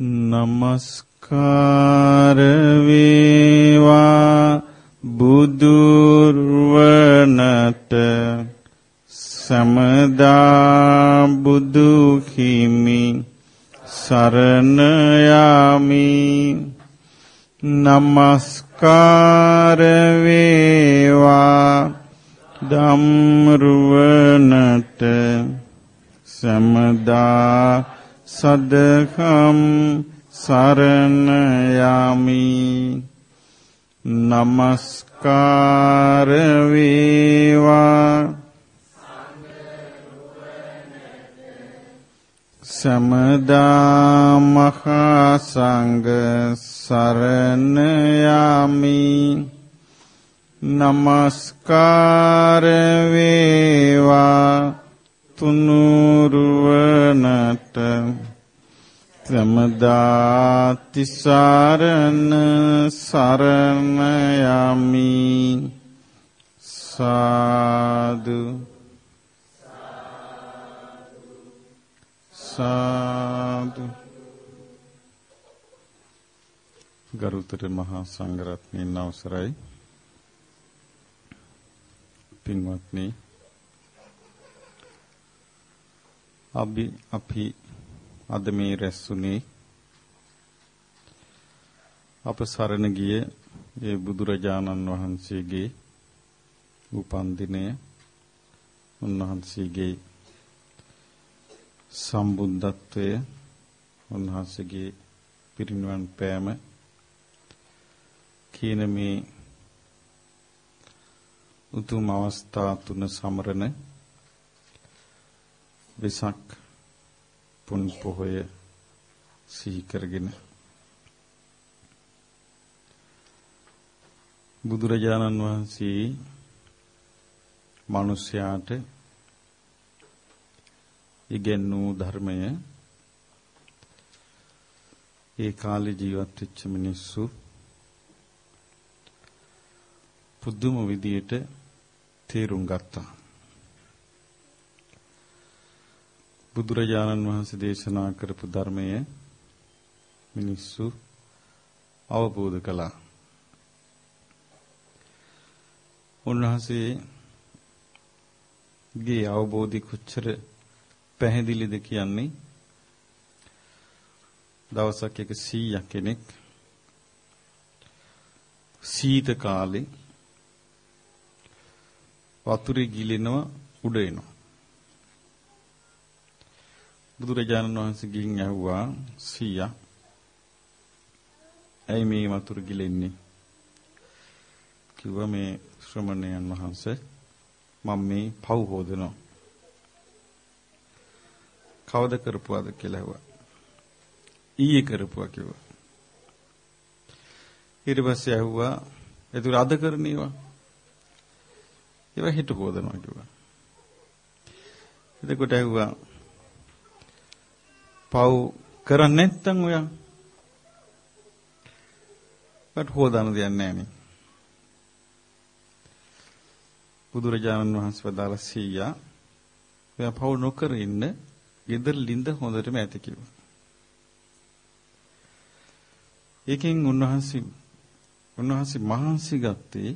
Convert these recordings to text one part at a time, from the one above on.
නමස්කාර වේවා බුදුර්වනට සමදා බුදු හිමි සරණ යාමි නමස්කාර වේවා ධම්රුවනට සමදා සදකම් සරණ යමි නමස්කාර වේවා. සමදා මහා සංඝ සරණ යමි නමස්කාර වේවා. තුනුරුවනට සමදාති සරණ සරණ යමි. සාදු. සාදු. ගරුතර මහා සංඝරත්නයන් අවසරයි. පින්වත්නි අපි අපි අද මේ රැස්ුනේ අප සරණ ගිය ඒ බුදුරජාණන් වහන්සේගේ උපන් දිනය. උන්වහන්සේගේ සම්බුද්ධත්වය උන්වහන්සේගේ පිරිනිවන් පෑම කියන මේ උතුම් අවස්ථා තුන සමරන වෙසක් පුන් පොහොය සිහි කරගෙන බුදුරජාණන් වහන්සේ මිනිසයාට ඉගෙනූ ධර්මය ඒ කාලේ ජීවත් වෙච්ච මිනිස්සු පුදුම විදියට තේරුම් ගත්තා. බුදුරජාණන් වහන්සේ දේශනා කරපු ධර්මය මිනිස්සු අවබෝධ කළා. උන්වහන්සේගේ අවබෝධي කොච්චර පැහැදිලිද කියන්නේ දවසක් එක 100ක් කෙනෙක් සීත කාලේ වතුරේ ගිලිනවා උඩ එනවා. බුදුරජාණන් වහන්සේ ගිහින් ඇහුවා සීයා ඇයි මේ වතුර ගිලෙන්නේ? කිව්වා මේ ශ්‍රමණයන් වහන්සේ මම මේ පව් හොදනවා. කවද කරපුවාද කියලා ඇහුවා. ඊයේ කරපුවා කිව්වා. ඊට පස්සේ ඇහුවා එතකොට අද කරන ඒවා ඒවා හිත හොදනවා කිව්වා. එතකොට ඇහුවා පව් කරන්නේ නැත්නම් ඔයා වට හොදන්න දෙයක් නැහැ බුදුරජාණන් වහන්සේ වදාළ සීයා ඔයා පව් නොකර ඉන්න ගෙදර ලින්ද හොඳටම ඇති කිව්වා. ඒකෙන් උන්වහන්සේ උන්වහන්සේ මහන්සි ගත්තේ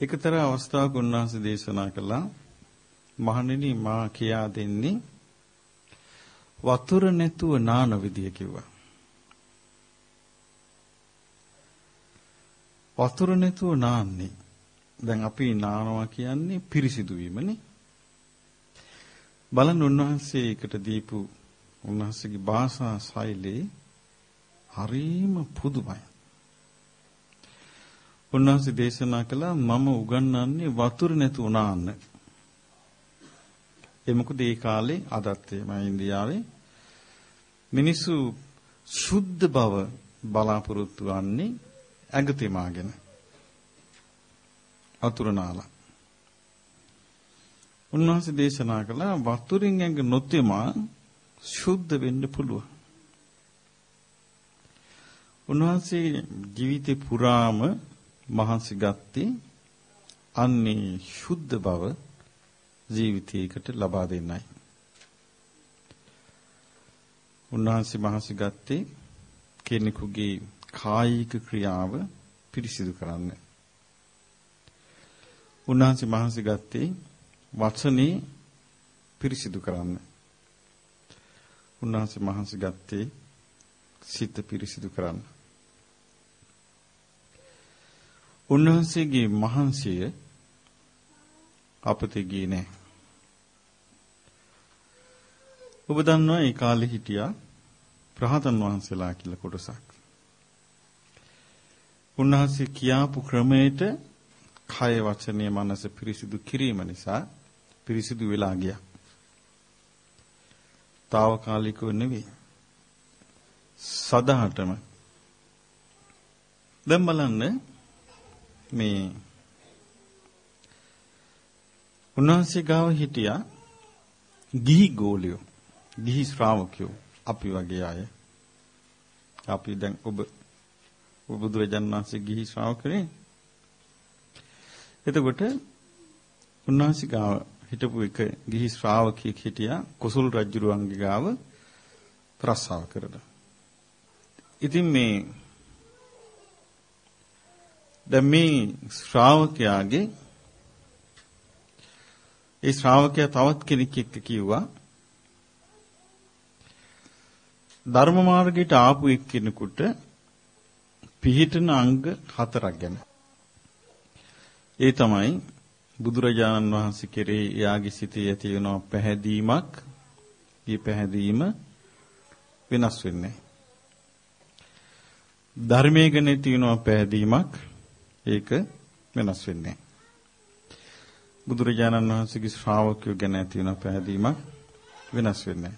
එකතර අවස්ථාවක උන්වහන්සේ දේශනා කළා මහණෙනි මා කියා දෙන්නේ වතුර නැතුව නාන විදිය කිව්වා. වතුර නැතුව නාන්නේ. දැන් අපි නානවා කියන්නේ පිරිසිදු වීමනේ. බලන්න උන්වහන්සේ එකට දීපු උන්වහන්සේගේ භාෂා ශෛලී හරීම පුදුමයි. උන්වහන්සේ දේශනා කළා මම උගන්වන්නේ වතුර නැතු උනාන්න. ඒ මොකද ඒ කාලේ අදත් එමය ඉන්දියාවේ මිනිස්සු සුද්ධ බව බලාපොරොත්තු වන්නේ ඇඟතෙමාගෙන. වතුර නාලා. උන්වහන්සේ දේශනා කළා වතුරින් ඇඟ නොතෙමා සුද්ධ වෙන්න පුළුවන්. උන්වහන්සේ ජීවිතේ පුරාම මහන්සි ගත්තේ අන්නේ සුද්ධ බව ජීවිතයකට ලබා දෙන්නයි. උන්වහන්සේ මහසි ගත්තේ කෙනෙකුගේ කායික ක්‍රියාව පිරිසිදු කරන්න. උන්වහන්සේ මහසි ගත්තේ වචනේ පිරිසිදු කරන්න. උන්වහන්සේ මහසි ගත්තේ සිත පිරිසිදු කරන්න. උන්වහන්සේගේ මහන්සිය අපතේ ගියේ නැහැ. ඔබ දන්නවා ඒ කාලේ හිටියා රහතන් වහන්සේලා කියලා කොටසක්. උන්වහන්සේ කියාපු ක්‍රමයට කය වචනය මනස පිරිසිදු කිරීම නිසා පිරිසිදු වෙලා ගියා. తాවකාලිකව නෙවෙයි. සදාටම දැන් බලන්න මේ උන්වහන්සේ ගාව හිටියා ගිහි ගෝලියෝ ගිහි ශ්‍රාවකයෝ අපි වගේ අය. අපි දැන් ඔබ බුදුරජාණන් වහන්සේ ගිහි ශ්‍රාවකනේ. එතකොට උන්වහන්සේ ගාව හිටපු එක ගිහි ශ්‍රාවකයෙක් හිටියා කුසල් රජුරුවන්ගේ ගාව ප්‍රසාව කරලා. ඉතින් මේ දැන් මේ ශ්‍රාවකයාගේ ඒ ශ්‍රාවකයා තවත් කෙනෙක් එක්ක කිව්වා ධර්ම මාර්ගයට ආපු එක්කෙනෙකුට පිහිටන අංග හතරක් ගැන. ඒ තමයි බුදුරජාණන් වහන්සේ කෙරෙහි එයාගේ සිතේ ඇති වෙන පැහැදීමක්. මේ පැහැදීම වෙනස් වෙන්නේ ධර්මයේ ගැන තියෙන පැහැදීමක් ඒක වෙනස් වෙන්නේ බුදුරජාණන් වහන්සේගේ ශ්‍රාවකයෝ ගැන ඇති වෙන පැහැදීමක් වෙනස් වෙන්නේ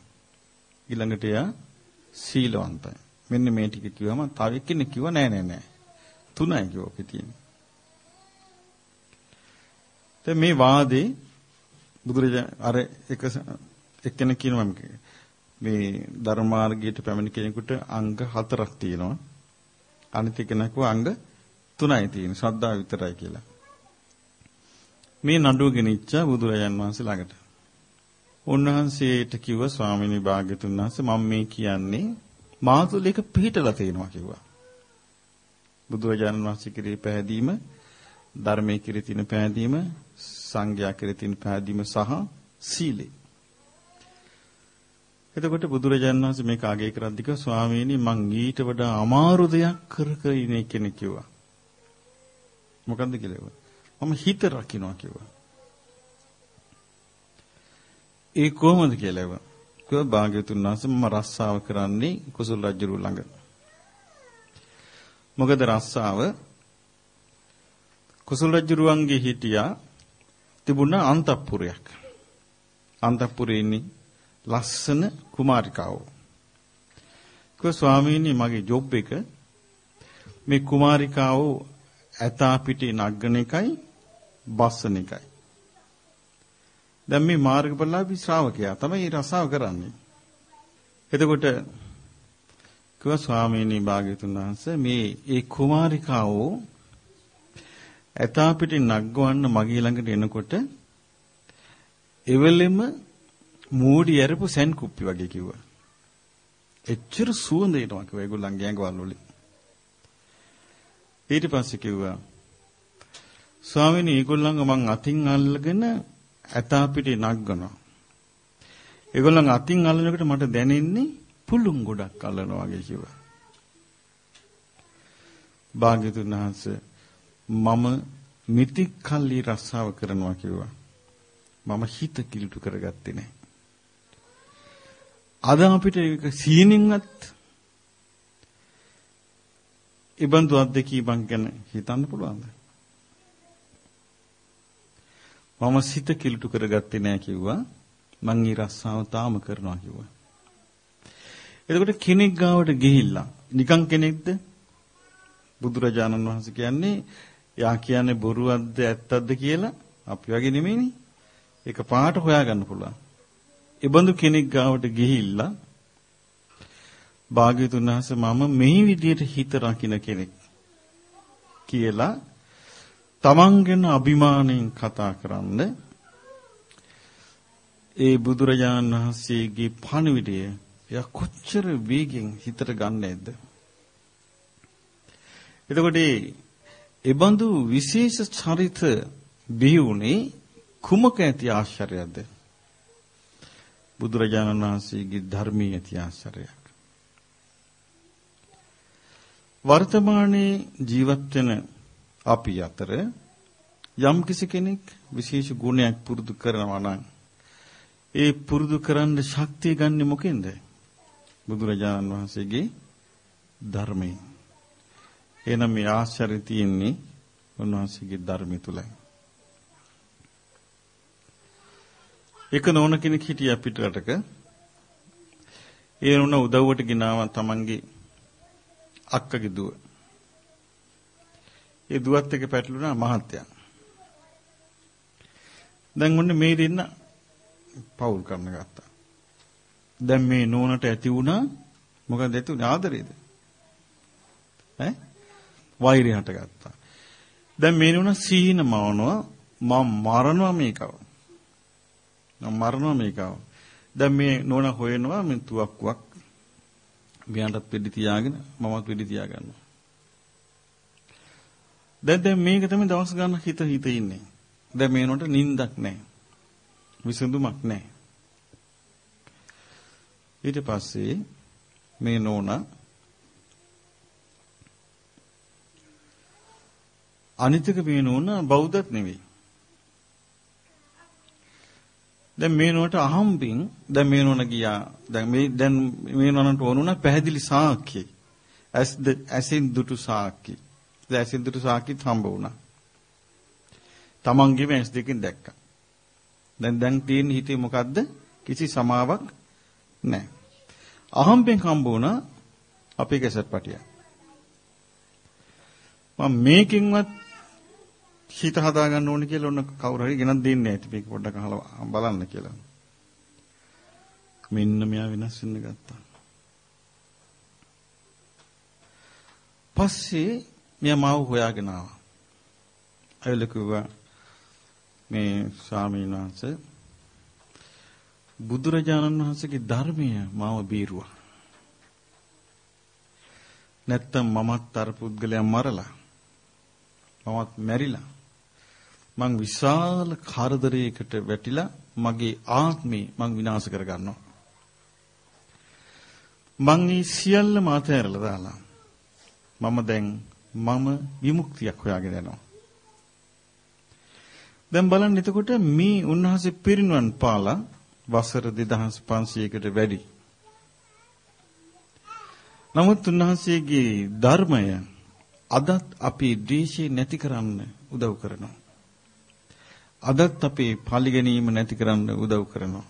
ඊළඟට එයා සීලවන්තයි. මෙන්න මේ ටික කිව්වම තව එක්කෙනෙක් කිව්ව නෑ නෑ නෑ. තුනයි කිව්ව ඔකේ තියෙන්නේ. දැන් මේ වාදේ බුදුරජාණන් අර එක එක්කෙනෙක් කියනවා මේ ධර්ම මාර්ගයට පැමිණ කෙනෙකුට අංග හතරක් තියෙනවා. අනිත් කෙනෙක් අංග තුනයි තියෙන්නේ. ශ්‍රද්ධාව විතරයි කියලා. මේ නඩුව ගෙනිච්ච බුදුරජාන් වහන්සේ ළඟට. උන්වහන්සේට කිව්ව ස්වාමීනි භාග්‍යතුන් වහන්සේ මම මේ කියන්නේ මාතුල එක පිළිටලා තියෙනවා කිව්වා. බුදුරජාණන් වහන්සේ කිරී පැහැදීම ධර්මයේ කිරී තියෙන පැහැදීම සංඝයා කිරී තියෙන පැහැදීම සහ සීලය. එතකොට බුදුරජාණන් වහන්සේ මේක අගය කරද්දී කිව්වා ස්වාමීනි මං ඊට වඩා අමාරු දෙයක් කර කර ඉන්නේ කෙනෙක් කිව්වා. මොකද්ද කියලා මම හිත රකින්නවා කිව්වා. ඒ කොහොමද කියලා ඇහුවා. කිව්වා භාග්‍යතුන් වහන්සේ මම රස්සාව කරන්නේ කුසල රජුරු ළඟ. මොකද රස්සාව කුසල රජුරුවන්ගේ හිටියා තිබුණා අන්තපුරයක්. අන්තපුරේ ඉන්නේ ලස්සන කුමාරිකාවෝ. කිව්වා ස්වාමීනි මගේ ජොබ් එක මේ කුමාරිකාවෝ ඇතා පිටේ නග්ගන එකයි බස්සන එකයි. දැන් මේ මාර්ගඵලලාභී ශ්‍රාවකයා තමයි රසාව කරන්නේ. එතකොට කිව්වා ස්වාමීනි භාග්‍යතුන් වහන්සේ මේ ඒ කුමාරිකාවෝ ඇතා පිටින් නග්ගවන්න මගේ ළඟට එනකොට එවෙලෙම මූඩි ඇරපු සැන් කුප්පි වගේ කිව්වා. එච්චර සුවඳ එනවා කිව්වා ඒගොල්ලන්ගේ ඇඟවල වලින්. ඊට පස්සේ කිව්වා ස්වාමීනි ඒගොල්ලන්ව මං අතින් අල්ලගෙන ඇතා පිටේ නග්ගනවා. ඒගොල්ලන් අතින් අල්ලනකොට මට දැනෙන්නේ පුළුන් ගොඩක් අල්ලනවා වගේ කිව්වා. භාග්‍යතුන් වහන්සේ මම මිත්‍තික් කල්ලි රස්සාව කරනවා කිව්වා. මම හිත කිලුට කරගත්තේ නැහැ. අද අපිට ඒක සීනින්වත් ඉබඳු අත්දැකීමක් ගැන හිතන්න පුළුවන්ද? මම සිත කිලුට කරගත්තේ නැහැ කිව්වා. මං ඊ රස්සාව තාම කරනවා කිව්වා. එතකොට කෙනෙක් ගාවට ගිහිල්ලා නිකන් කෙනෙක්ද? බුදුරජාණන් වහන්සේ කියන්නේ යා කියන්නේ බොරුවක්ද ඇත්තක්ද කියලා අපි වගේ නෙමෙයිනේ. ඒක පාට හොයාගන්න පුළුවන්. ඒබඳු කෙනෙක් ගාවට ගිහිල්ලා භාග්‍යතුන් වහන්සේ මම මේ විදියට හිත රකින්න කෙනෙක් කියලා තමන් ගැන අභිමාණයෙන් කතා කරන්න ඒ බුදුරජාණන් වහන්සේගේ පණිවිඩය එයා කොච්චර වේගෙන් හිතට ගන්නේද? එතකොට ඒ බඳු විශේෂ චරිත බිහි වුණේ කුමක ඇති ආශ්චර්යයක්ද? බුදුරජාණන් වහන්සේගේ ධර්මයේ ඇති ආශ්චර්යයක්. වර්තමානයේ ජීවත් වෙන අපි අතර යම් කිසි කෙනෙක් විශේෂ ගුණයක් පුරුදු කරනවා නම් ඒ පුරුදු කරන්න ශක්තිය ගන්නෙ මොකෙන්ද? බුදුරජාණන් වහන්සේගේ ධර්මයෙන්. එහෙනම් මේ ආශ්චර්ය තියෙන්නේ උන්වහන්සේගේ ධර්මය තුලයි. එක නෝන කෙනෙක් හිටියා පිටරටක. ඒ නෝන උදව්වට ගෙනාවා තමන්ගේ අක්කගේ දුව. ඒ දුවත් එක්ක පැටලුණා මහත්තයා. දැන් ඔන්න මේ දෙන්න පවුල් කරන්න ගත්තා. දැන් මේ නෝනට ඇති වුණා මොකද ඇති වුණේ ආදරේද? ඈ වෛරය හටගත්තා. දැන් මේ නෝන සීන මවනවා මම මරනවා මේකව. මම මරනවා මේකව. දැන් මේ නෝන හොයනවා මේ තුවක්කුවක් මෙයාටත් පිළි තියාගෙන මමත් පිළි තියාගන්නවා. දැන් දැන් මේක තමයි දවස් ගන්න හිත හිත ඉන්නේ. දැන් මේනොට නිින්දක් නැහැ. විසඳුමක් නැහැ. ඊට පස්සේ මේ නෝනා අනිතික මේ නෝනා බෞද්ධත් නෙවෙයි. දැන් මේ නෝනට අහම්බින් දැන් මේ නෝන ගියා. දැන් මේ දැන් මේ නෝනට වුණා පැහැදිලි සාක්කි. ඇස් ඇසින් දුටු සාක්කි. දැන් ඇසින් දුටු සාක්කිත් හම්බ වුණා. තමන්ගේම ඇස් දෙකෙන් දැක්කා. දැන් දැන් තියෙන හිතේ මොකද්ද? කිසි සමාවක් නැහැ. අහම්බෙන් හම්බ වුණා අපේ කැසට් පටිය. මම මේකෙන්වත් හිත හදා ගන්න ඕනේ කියලා ඔන්න කවුරු හරි ගෙනත් දෙන්නේ නැති මේක පොඩ්ඩක් අහලා බලන්න කියලා. මෙන්න මෙයා වෙනස් වෙන්න ගත්තා. පස්සේ මෙයා මාව හොයාගෙන ආවා. ඇවිල්ලා කිව්වා මේ ස්වාමීන් වහන්සේ බුදුරජාණන් වහන්සේගේ ධර්මය මාව බීරුවා. නැත්තම් මමත් අර පුද්ගලයන් මරලා මමත් මැරිලා මං විශාල කරදරයකට වැටිලා මගේ ආත්මේ මං විනාශ කර ගන්නවා. මං මේ සියල්ලම අතහැරලා දාලා මම දැන් මම විමුක්තියක් හොයාගෙන යනවා. දැන් බලන්න එතකොට මේ උන්වහන්සේ පිරිනුවන් පාලා වසර 2500කට වැඩි. නමුත් උන්වහන්සේගේ ධර්මය අදත් අපේ ද්වේෂය නැති කරන්න උදව් කරනවා. අදත් අපේ පලි ගැනීම නැති කරන්න උදව් කරනවා.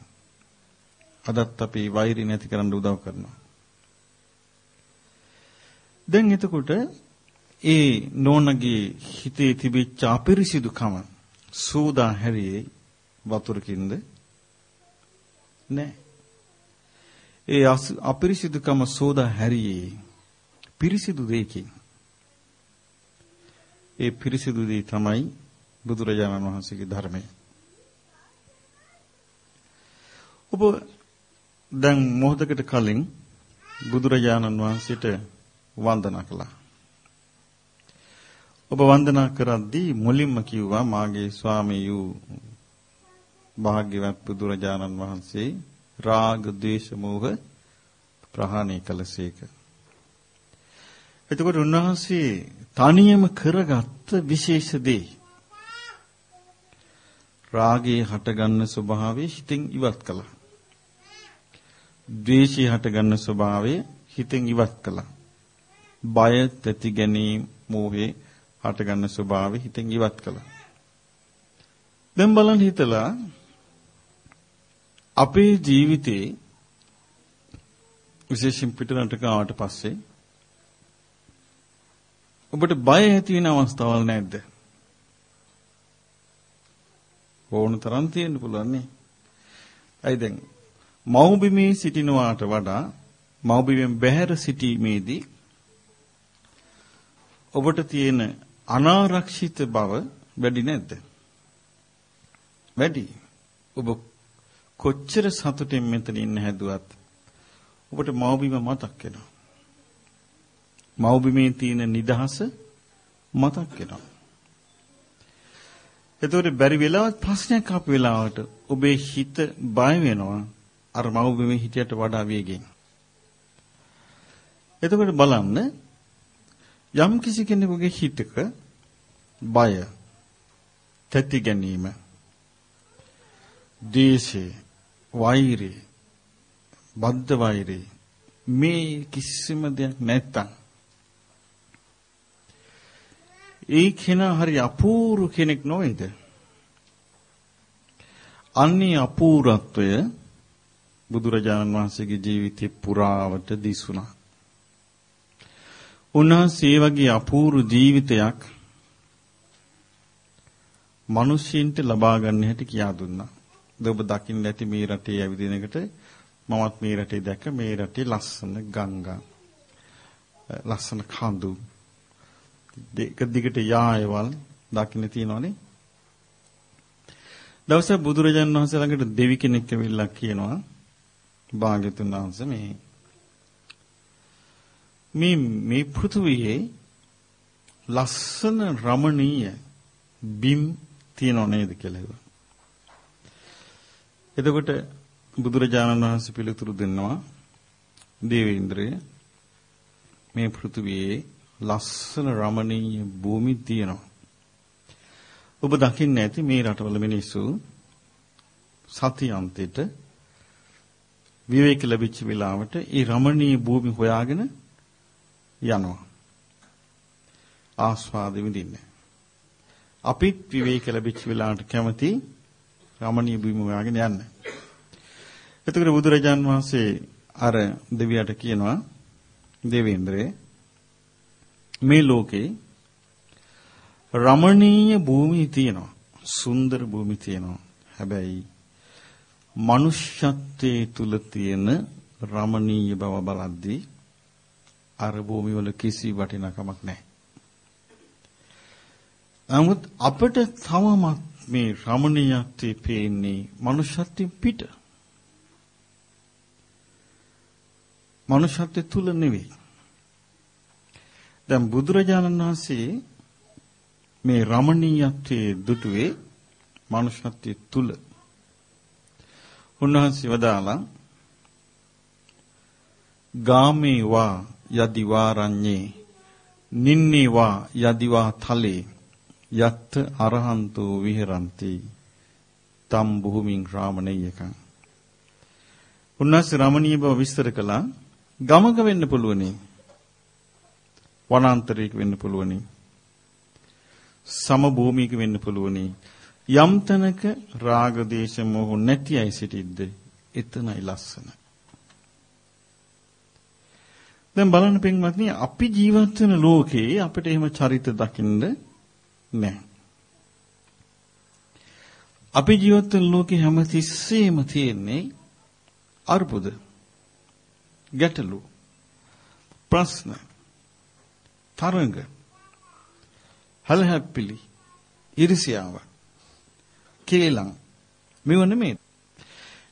අදත් අපේ වෛරය නැති කරන්න උදව් කරනවා. දැන් එතකොට ඒ නෝනගේ හිතේ තිබිච්ච අපිරිසිදුකම සූදා හැරියේ වතුරකින්ද නෑ. ඒ අපිරිසිදුකම සෝදා හැරියේ පිරිසිදු දෙයකින්. ඒ පිරිසිදු දේ තමයි බුදුරජාණන් වහන්සේගේ ධර්මය. ඔබ දැන් මොහොතකට කලින් බුදුරජාණන් වහන්සේට වන්දනා කළා. ඔබ වන්දනා කරද්දී මුලින්ම කිව්වා මාගේ ස්වාමී වූ භාග්‍යවත් බුදුරජාණන් වහන්සේ රාග, ద్వේෂ, මෝහ ප්‍රහාණය කළසේක. එතකොට උන්වහන්සේ තනියම කරගත්ත විශේෂ දේ රාගයේ හටගන්න ස්වභාවය හිතෙන් ඉවත් කළා. ද්වේෂය හටගන්න ස්වභාවය හිතෙන් ඉවත් කළා. බය, තැති ගැනීම, මෝහේ හටගන්න ස්වභාවය හිතෙන් ඉවත් කළා. දැන් බලන්න හිතලා අපේ ජීවිතේ විශේෂයෙන් පිටරටක ආවට පස්සේ ඔබට බය ඇති වෙන අවස්ථාවල් නැද්ද? ඕන තරම් තියෙන්න පුළුවන් නේ. අයි දැන් මෞබිමේ සිටිනවාට වඩා මෞබිමෙන් බැහැර සිටීමේදී ඔබට තියෙන අනාරක්ෂිත බව වැඩි නැද්ද? වැඩි. ඔබ කොච්චර සතුටින් මෙතන ඉන්න හැදුවත් ඔබට මව්බිම මතක් වෙනවා. මව්බිමේ තියෙන නිදහස මතක් වෙනවා. එතකොට බැරි වෙලාවත් ප්‍රශ්නයක් ආපු වෙලාවට ඔබේ හිත බය වෙනවා අර මව්බිමේ හිටියට වඩා වේගෙන්. එතකොට බලන්න යම් කිසි කෙනෙකුගේ හිතක බය තැති ගැනීම දේශේ වෛරේ බද්ධ වෛරේ මේ කිසිම දෙයක් නැත්තම් ඒ කෙනා හරි අපූර්ව කෙනෙක් නොවේද? අන්නේ අපූර්වත්වය බුදුරජාණන් වහන්සේගේ ජීවිතේ පුරාවට දිසුණා. උන්වහන්සේ වගේ අපූර්ව ජීවිතයක් මිනිස්සුන්ට ලබා ගන්න හැටි කියා දුන්නා. ඔබ දකින්න ඇති මේ රටේ ඇවිදින එකට මමත් මේ රටේ දැක්ක මේ රටේ ලස්සන ගංගා ලස්සන කඳු දෙක දිගට යායවල් දකින්න තියෙනවනේ. දවසක් බුදුරජාණන් වහන්සේ ළඟට දෙවි කෙනෙක් ඇවිල්ලා කියනවා භාග්‍යතුන් වහන්සේ මේ මේ මේ පෘථුවියේ ලස්සන රමණීය බිම් තියෙනව නේද කියලා. එතකොට බුදුරජාණන් වහන්සේ පිළිතුරු දෙනවා දේවේන්ද්‍රය මේ පෘථුවියේ ලස්සන රමණීය භූමි තියෙනවා. ඔබ දකින්න ඇති මේ රටවල මිනිස්සු සති අන්තෙට විවේක ලැබිච්ච වෙලාවට ඒ රමණීය භූමි හොයාගෙන යනවා. ආස්වාද විඳින්න. අපිත් විවේක ලැබිච්ච වෙලාවට කැමති රමණීය භූමි හොයාගෙන යන්න. එතකොට බුදුරජාන් වහන්සේ අර දෙවියට කියනවා දේවේන්ද්‍රේ මේ ලෝකේ රමණීය භූමි තියෙනවා. සුන්දර භූමි තියෙනවා. හැබැයි මනුෂ්‍යත්වයේ තුල තියෙන රමණීය බව බලද්දී අර භූමි වල කිසි වටිනකමක් නැහැ. නමුත් අපිට තවමත් මේ රමණීයත්වයේ පේන්නේ මනුෂ්‍යත්වයෙන් පිට. මනුෂ්‍යත්වයේ තුල නෙවෙයි. දැන් බුදුරජාණන් වහන්සේ මේ රමණීයත්වයේ දුටුවේ මනුෂ්‍යත්වයේ තුල. උන්වහන්සේ වදාලා ගාමේ වා යදිවා රඤ්ඤේ නින්නේ වා යදිවා තලේ යත් අරහන්තෝ විහෙරಂತಿ තම් භූමින් රාමණේයකං උන්වහන්සේ රමණීය බව විස්තර කළා ගමක වෙන්න පුළුවනේ වනාන්තරයක වෙන්න පුළුවනි. සම භූමියක වෙන්න පුළුවනි. යම් තැනක රාග දේශ මොහ නැති අය සිටිද්ද එතනයි ලස්සන. දැන් බලන්න පින්වත්නි අපි ජීවත් වෙන ලෝකේ අපිට එහෙම චරිත දකින්න නැහැ. අපි ජීවත් වෙන ලෝකේ හැමතිස්සෙම තියෙන්නේ අර්බුද ගැටලු ප්‍රශ්න තරඟ හලහැප්පිලි ඉරිසියාව කේලම් මෙව නෙමෙයි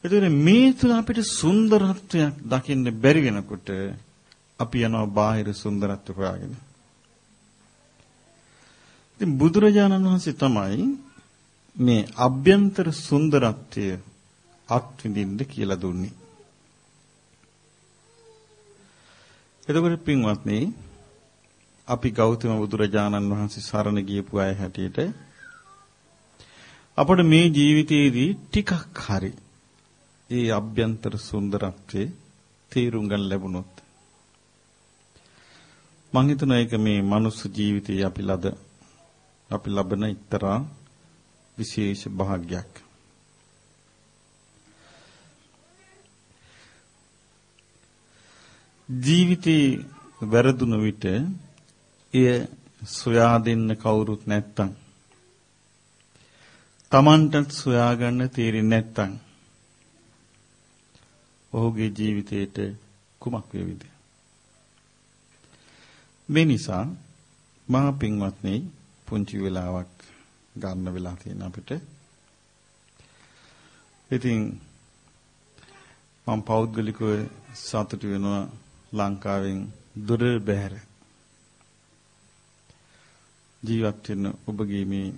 එතකොට මේ තුන අපිට සුන්දරත්වයක් දකින්න බැරි වෙනකොට අපි යනවා බාහිර සුන්දරත්ව හොයාගෙන. ඉතින් බුදුරජාණන් වහන්සේ තමයි මේ අභ්‍යන්තර සුන්දරත්වය අත්විඳින්න කියලා දුන්නේ. එතකොට පින්වත්නි අපි ගෞතම බුදුරජාණන් වහන්සේ සරණ ගියපු අය හැටියට අපට මේ ජීවිතයේදී ටිකක් හරි ඒ අභ්‍යන්තර සුන්දරත්වයේ තේරුම් ගන්න ලැබුණොත් මම හිතනවා ඒක මේ මනුස්ස ජීවිතයේ අපි ලද අපි ලබන එක්තරා විශේෂ භාග්යක්. ජීවිතේ වැරදුන විට එය සොයා දෙන්න කවුරුත් නැත්තම් Tamanටත් සොයා ගන්න තීරෙන්නේ නැත්තම් ඔහුගේ ජීවිතේට කුමක් වේවිද මේ නිසා මහා පින්වත්නි පුංචි වෙලාවක් ගන්න වෙලා තියෙන අපිට. ඉතින් මම පෞද්ගලිකව සතුටු වෙනවා ලංකාවෙන් දුර බැහැර. ජීවත් වෙන ඔබගේ මේ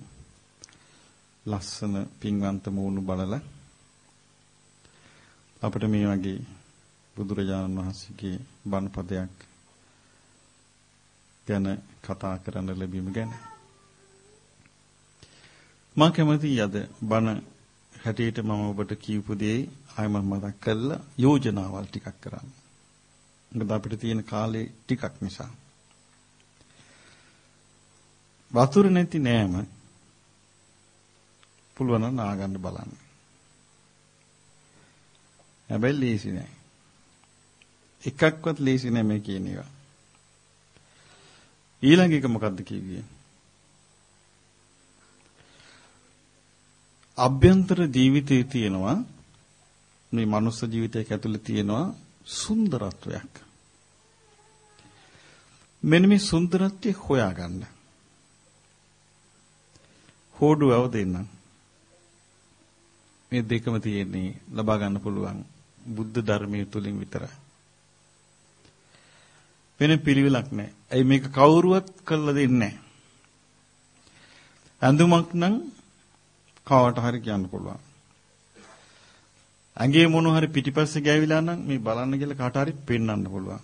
ලස්සන පින්වන්ත මූණු බලලා අපිට මේ වගේ බුදුරජාණන් වහන්සේගේ බණ පදයක් ගැන කතා කරන්න ලැබීම ගැන මම කැමතියි අද බණ හැටියට මම ඔබට කියපු දේ ආයම මතක් කරලා යෝජනාවල් ටිකක් කරන්න. මොකද අපිට තියෙන කාලේ ටිකක් නිසා. වතුර නැති නෑම පුළුවන් නම් නාගන්න බලන්න. හැබැයි ලේසි නෑ. එකක්වත් ලේසි නෑ මේ කියන ඒවා. ඊළඟ එක මොකද්ද කිව්වේ? අභ්‍යන්තර ජීවිතයේ තියෙනවා මේ මනුස්ස ජීවිතයක ඇතුළේ තියෙනවා සුන්දරත්වයක්. මෙන්න මේ සුන්දරත්වය හොයාගන්න. හෝඩුවව දෙන්නම්. මේ දෙකම තියෙන්නේ ලබා ගන්න පුළුවන් බුද්ධ ධර්මයේ තුලින් විතරයි. වෙන පිළිවෙලක් නැහැ. ඇයි මේක කවුරුවත් කළා දෙන්නේ නැහැ. ඇඳුමක් නම් කාවට හරි කියන්න පුළුවන්. ඇඟේ මොන හරි පිටිපස්සේ ගෑවිලා නම් මේ බලන්න කියලා කාට හරි පෙන්වන්න පුළුවන්.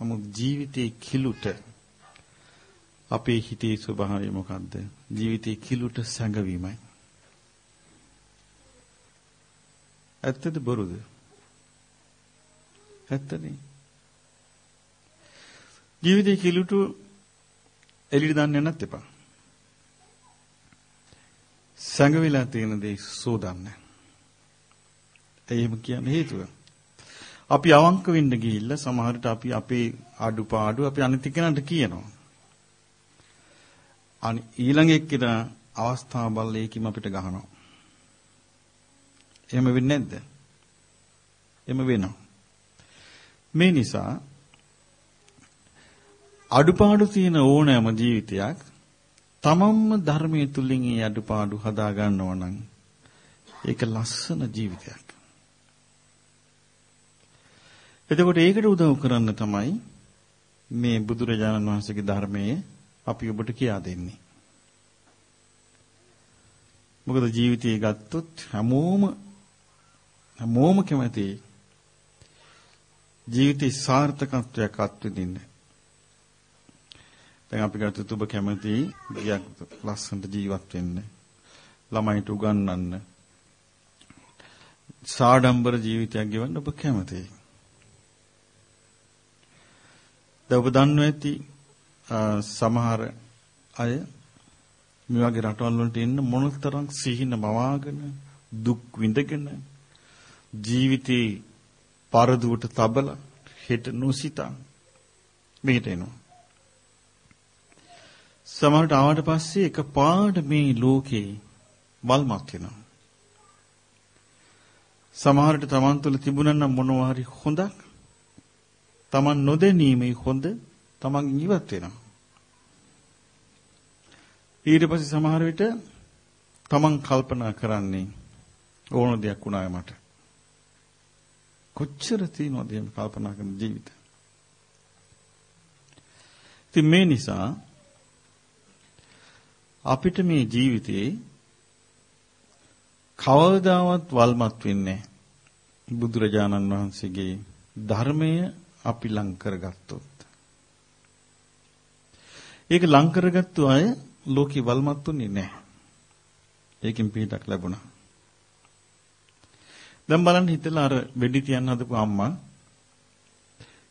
නමුත් ජීවිතේ කිලුට අපේ හිතේ ස්වභාවය මොකද්ද? ජීවිතේ කිලුට සැඟවීමයි. ඇත්තද බොරුද? ඇත්තනේ. ජීවිතේ කිලුට එළියට දාන්න යන්නත් එපා. සැඟවිලා තියෙන දේ සෝදන්න. එහෙම කියන හේතුව. අපි අවංක වෙන්න ගිහිල්ලා සමහරට අපි අපේ අඩුපාඩු අපි අනිත් කෙනාට කියනවා. අනි ඊළඟ එක්කෙනා අවස්ථාව බලලා ඒකම අපිට ගහනවා. එහෙම වෙන්නේ නැද්ද? එහෙම වෙනවා. මේ නිසා අඩුපාඩු තියෙන ඕනෑම ජීවිතයක් තමන්ම ධර්මයේ තුලින් ඒ අඩුපාඩු හදා ගන්නව නම් ඒක ලස්සන ජීවිතයක්. එතකොට ඒකට උදව් කරන්න තමයි මේ බුදුරජාණන් වහන්සේගේ ධර්මයේ අපි ඔබට කියා දෙන්නේ. මොකද ජීවිතය ගත්තොත් හැමෝම හැමෝම කැමති ජීවිතේ සාර්ථකත්වයක් අත්විඳින්න. දැන් අපි ගත්තොත් ඔබ කැමති ගියක් ලස්සනට ජීවත් වෙන්න. ළමයිට උගන්වන්න. සාඩම්බර ජීවිතයක් ගෙවන්න ඔබ කැමතියි. දැන් ඔබ දන්නවා ඇති සමහර අය මේ වගේ රටවල් වලට එන්න මොනතරම් සිහින මවාගෙන දුක් විඳගෙන ජීවිතේ පරදුවට තබලා හෙට නොසිතා මෙහෙට එනවා. සමහරට ආවට පස්සේ එකපාරට මේ ලෝකේ වල්මත් වෙනවා. සමහරට Taman තුල තිබුණා නම් මොනවා හරි හොඳක් Taman නොදැනීමේ හොඳ Taman ඉවත් වෙනවා. ඊට පස්සේ සමහර විට Taman කල්පනා කරන්නේ ඕන දෙයක් වුණාය මට. කොච්චර තියෙනවද එහෙම කල්පනා කරන ජීවිත. ඉතින් මේ නිසා අපිට මේ ජීවිතේ කවදාවත් වල්මත් වෙන්නේ බුදුරජාණන් වහන්සේගේ ධර්මය අපි ලං කරගත්තොත්. ඒක ලං කරගත්තු අය ලෝකේ වල්මත්ුනේ නැහැ. ඒකෙන් පිටක් ලැබුණා. දැන් බලන්න හිතලා අර වෙඩි තියන්න හදපු අම්මා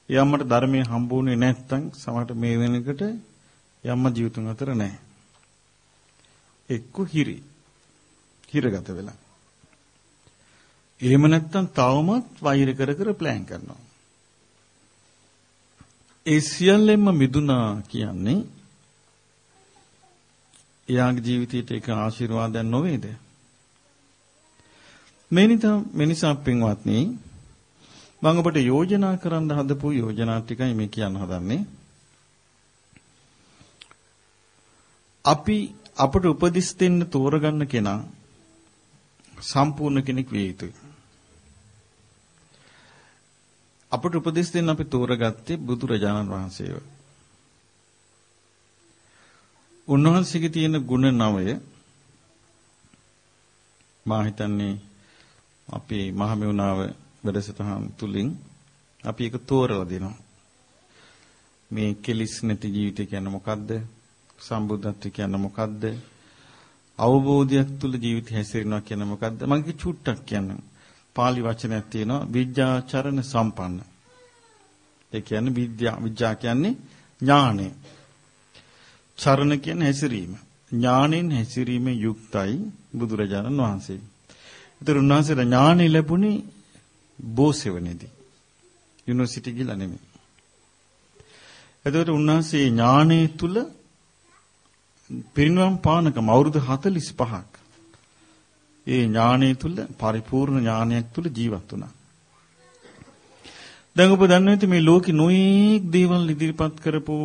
ඒ අම්මට ධර්මයේ හම්බුනේ නැත්තම් සමහරට මේ වෙනකොට ඒ අම්මා ජීවිතුන් අතර නැහැ. එක්ක හිරි. හිරගත වෙලා. එහෙම නැත්තම් තවමත් වෛර කර කර ප්ලෑන් කරනවා. ඒ සියල්ලෙන්ම මිදුණා කියන්නේ එයාගේ ජීවිතයට ඒක ආශිර්වාදයක් නොවේද? මේ නිසා මේ නිසා පින්වත්නි මම ඔබට යෝජනා කරන්න හදපු යෝජනා ටිකයි මේ කියන්න හදන්නේ. අපි අපට උපදිස් දෙන්න තෝරගන්න කෙනා සම්පූර්ණ කෙනෙක් විය යුතුයි. අපට උපදෙස් දෙන්න අපි තෝරගත්තේ බුදුරජාණන් වහන්සේව. උන්වහන්සේගේ තියෙන ගුණ නවය මා හිතන්නේ අපේ මහමෙවුනාව වැඩසටහන් තුලින් අපි ඒක තෝරලා දෙනවා. මේ කෙලිස් නැති ජීවිතය කියන්නේ මොකද්ද? සම්බුද්ධත්වය කියන්නේ මොකද්ද? අවබෝධයක් තුල ජීවිතය හැසිරෙනවා කියන්නේ මොකද්ද? මම චුට්ටක් කියන්නම්. pāli වචනයක් තියෙනවා විද්‍යාචරණ සම්පන්න. ඒ කියන්නේ විද්‍යා විද්‍යා කියන්නේ ඥානය. චරණ කියන්නේ හැසිරීම. ඥානෙන් හැසිරීමේ යුක්තයි බුදුරජාණන් වහන්සේ. ඒතර උන්වහන්සේට ඥානෙ ලැබුණේ බෝසෙවණේදී. යුනිවර්සිටි ගිහලා නෙමෙයි. එතකොට උන්වහන්සේ ඥානෙ තුල පිරිනවම් පානකම අවුරුදු 45ක් ඒ ඥානය තුල පරිපූර්ණ ඥානයක් තුල ජීවත් වුණා. දැන් ඔබ දන්නවා මේ ලෝකෙ නොයේක් දේවල් ඉදිරිපත් කරපු